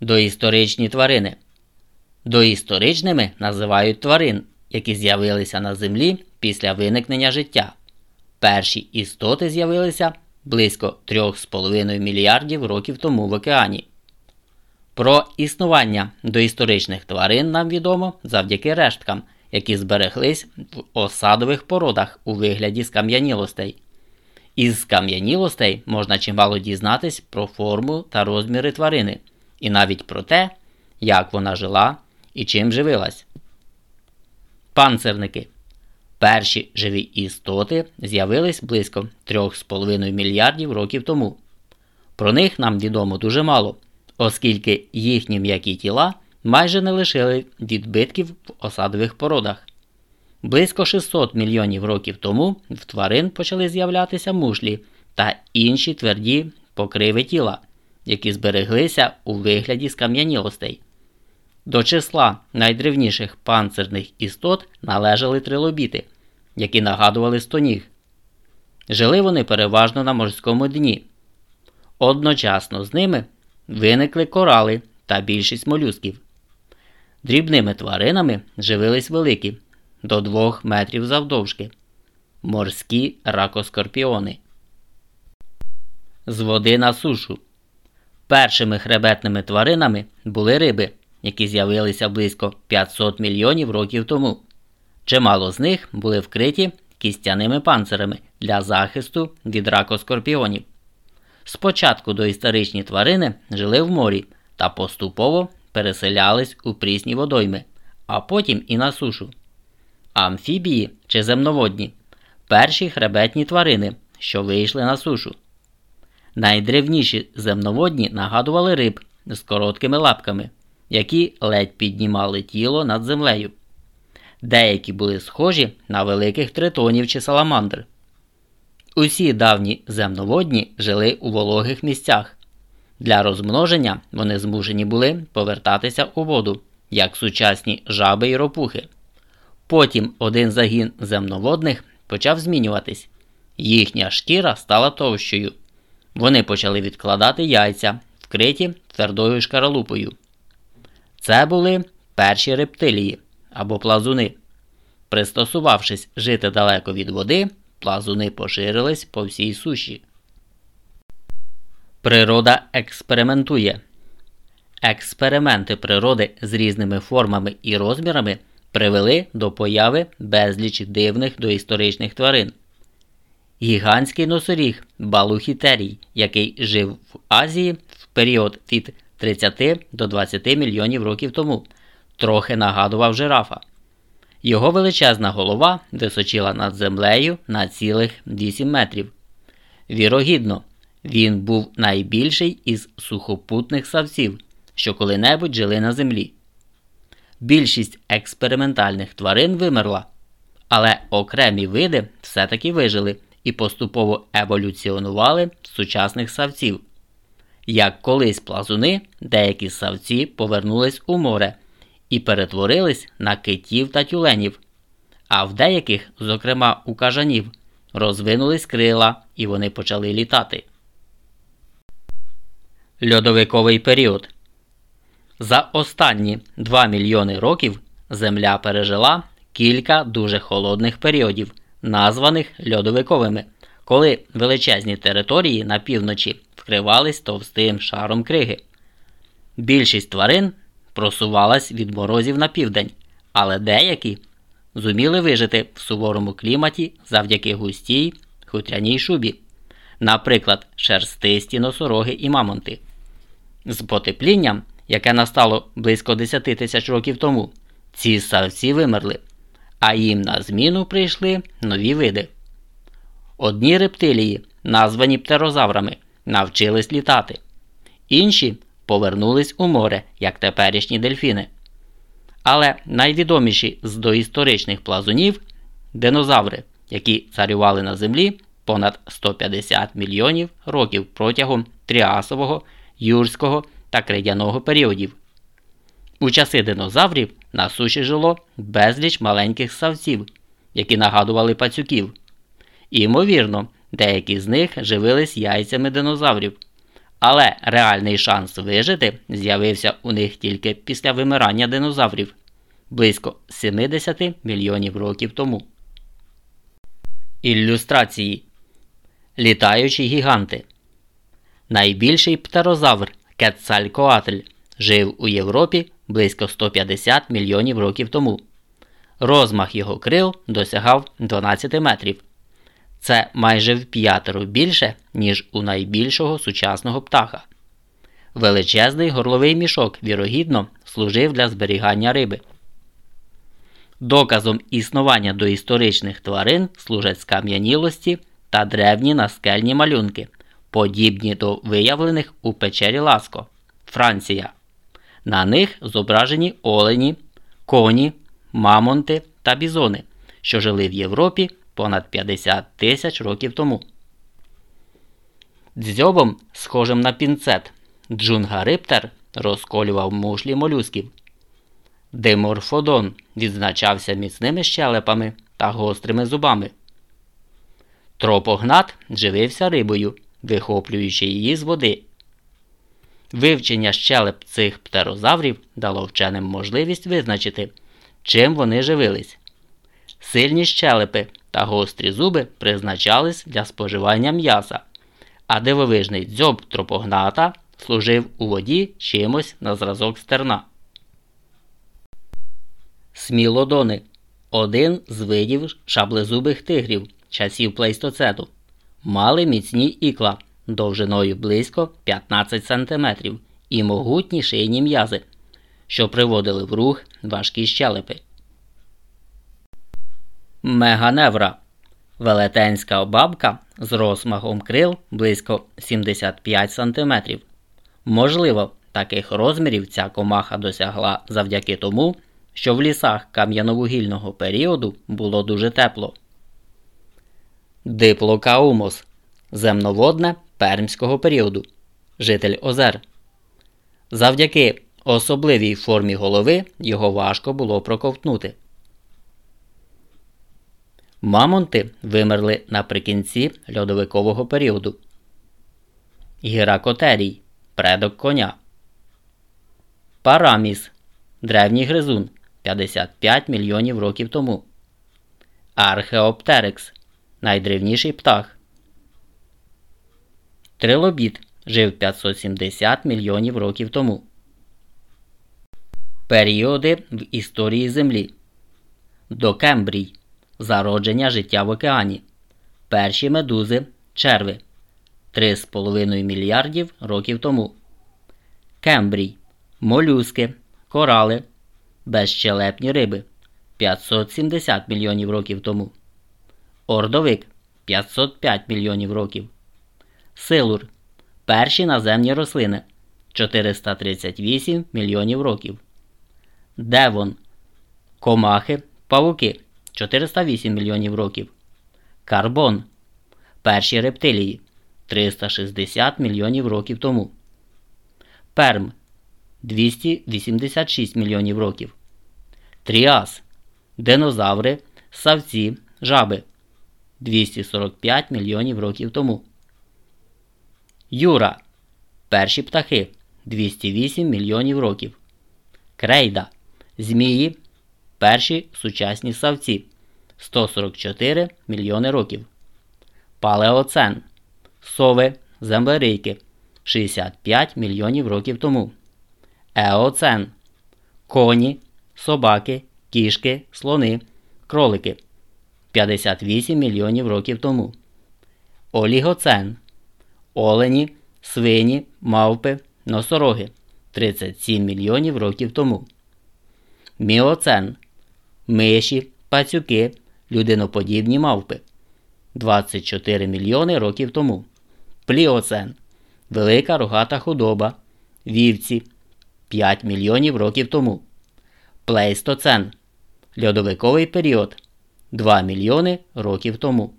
Доісторичні тварини. Доісторичними називають тварин, які з'явилися на Землі після виникнення життя. Перші істоти з'явилися близько 3,5 мільярдів років тому в океані. Про існування доісторичних тварин нам відомо завдяки решткам, які збереглись в осадових породах у вигляді скам'янілостей. Із скам'янілостей можна чимало дізнатись про форму та розміри тварини, і навіть про те, як вона жила і чим живилась. Панцерники. Перші живі істоти з'явились близько 3,5 мільярдів років тому. Про них нам відомо дуже мало, оскільки їхні м'які тіла майже не лишили відбитків в осадових породах. Близько 600 мільйонів років тому в тварин почали з'являтися мушлі та інші тверді покриви тіла, які збереглися у вигляді скам'янілостей. До числа найдревніших панцирних істот належали трилобіти, які нагадували стоніг. Жили вони переважно на морському дні. Одночасно з ними виникли корали та більшість молюсків. Дрібними тваринами живились великі до 2 метрів завдовжки, морські ракоскорпіони. З води на сушу. Першими хребетними тваринами були риби, які з'явилися близько 500 мільйонів років тому. Чимало з них були вкриті кістяними панцирами для захисту від ракоскорпіонів. Спочатку доісторичні тварини жили в морі та поступово переселялись у прісні водойми, а потім і на сушу. Амфібії чи земноводні перші хребетні тварини, що вийшли на сушу. Найдревніші земноводні нагадували риб з короткими лапками, які ледь піднімали тіло над землею. Деякі були схожі на великих тритонів чи саламандр. Усі давні земноводні жили у вологих місцях. Для розмноження вони змушені були повертатися у воду, як сучасні жаби й ропухи. Потім один загін земноводних почав змінюватись. Їхня шкіра стала товщою. Вони почали відкладати яйця, вкриті твердою шкаралупою. Це були перші рептилії або плазуни. Пристосувавшись жити далеко від води, плазуни поширились по всій суші. Природа експериментує. Експерименти природи з різними формами і розмірами привели до появи безліч дивних доісторичних тварин. Гігантський носоріг балухітерій, який жив в Азії в період від 30 до 20 мільйонів років тому, трохи нагадував жирафа. Його величезна голова височила над землею на цілих 8 метрів. Вірогідно, він був найбільший із сухопутних савців, що коли-небудь жили на землі. Більшість експериментальних тварин вимерла, але окремі види все-таки вижили і поступово еволюціонували сучасних савців. Як колись плазуни, деякі савці повернулись у море і перетворились на китів та тюленів, а в деяких, зокрема у кажанів, розвинулись крила і вони почали літати. Льодовиковий період за останні 2 мільйони років Земля пережила кілька дуже холодних періодів, названих льодовиковими, коли величезні території на півночі вкривались товстим шаром криги. Більшість тварин просувалась від морозів на південь, але деякі зуміли вижити в суворому кліматі завдяки густій хутряній шубі, наприклад, шерстисті носороги і мамонти. З потеплінням яке настало близько 10 тисяч років тому, ці савці вимерли, а їм на зміну прийшли нові види. Одні рептилії, названі птерозаврами, навчились літати, інші повернулись у море, як теперішні дельфіни. Але найвідоміші з доісторичних плазунів динозаври, які царювали на землі понад 150 мільйонів років протягом тріасового, юрського та крейдяного періодів. У часи динозаврів на суші жило безліч маленьких савців, які нагадували пацюків. І, ймовірно, деякі з них живились яйцями динозаврів, Але реальний шанс вижити з'явився у них тільки після вимирання динозаврів близько 70 мільйонів років тому. Ілюстрації Літаючі гіганти. Найбільший птерозавр Кетцалькоатль жив у Європі близько 150 мільйонів років тому. Розмах його крил досягав 12 метрів. Це майже в п'ятеро більше, ніж у найбільшого сучасного птаха. Величезний горловий мішок, вірогідно, служив для зберігання риби. Доказом існування доісторичних тварин служать скам'янілості та древні наскельні малюнки, подібні до виявлених у печері Ласко, Франція. На них зображені олені, коні, мамонти та бізони, що жили в Європі понад 50 тисяч років тому. Дзьобом, схожим на пінцет, джунгариптер розколював мушлі молюсків. Деморфодон відзначався міцними щелепами та гострими зубами. Тропогнат живився рибою, вихоплюючи її з води. Вивчення щелеп цих птерозаврів дало вченим можливість визначити, чим вони живились. Сильні щелепи та гострі зуби призначались для споживання м'яса, а дивовижний дзьоб тропогната служив у воді чимось на зразок стерна. Смілодони один з видів шаблезубих тигрів часів плейстоцену. Мали міцні ікла довжиною близько 15 см і могутні шийні м'язи, що приводили в рух важкі щелепи. Меганевра велетенська бабка з розмахом крил близько 75 см. Можливо, таких розмірів ця комаха досягла завдяки тому, що в лісах кам'яновугільного періоду було дуже тепло. Диплокаумос земноводне пермського періоду, житель озер. Завдяки особливій формі голови його важко було проковтнути. Мамонти вимерли наприкінці льодовикового періоду. Гіракотерій предок коня. Параміс древній гризун 55 мільйонів років тому. Археоптерекс найдревніший птах. Трилобіт жив 570 мільйонів років тому. Періоди в історії Землі. Докембрій Зародження життя в океані. Перші медузи черви 3,5 мільярдів років тому. Кембрій молюски, корали, безщелепні риби 570 мільйонів років тому. Ордовик 505 мільйонів років. Силур перші наземні рослини 438 мільйонів років. Девон комахи, павуки 408 мільйонів років. Карбон перші рептилії 360 мільйонів років тому. Перм 286 мільйонів років. Тріас динозаври, савці, жаби 245 мільйонів років тому. Юра. Перші птахи. 208 мільйонів років. Крейда. Змії. Перші сучасні савці. 144 мільйони років. Палеоцен. Сови. Землерийки 65 мільйонів років тому. Еоцен. Коні, собаки, кішки, слони, кролики. 58 мільйонів років тому. Олігоцен олені, свині, мавпи, носороги 37 мільйонів років тому. Міоцен миші, пацюки, людиноподібні мавпи 24 мільйони років тому. Пліоцен велика рогата худоба, вівці 5 мільйонів років тому. Плейстоцен льодовиковий період 2 мільйони років тому.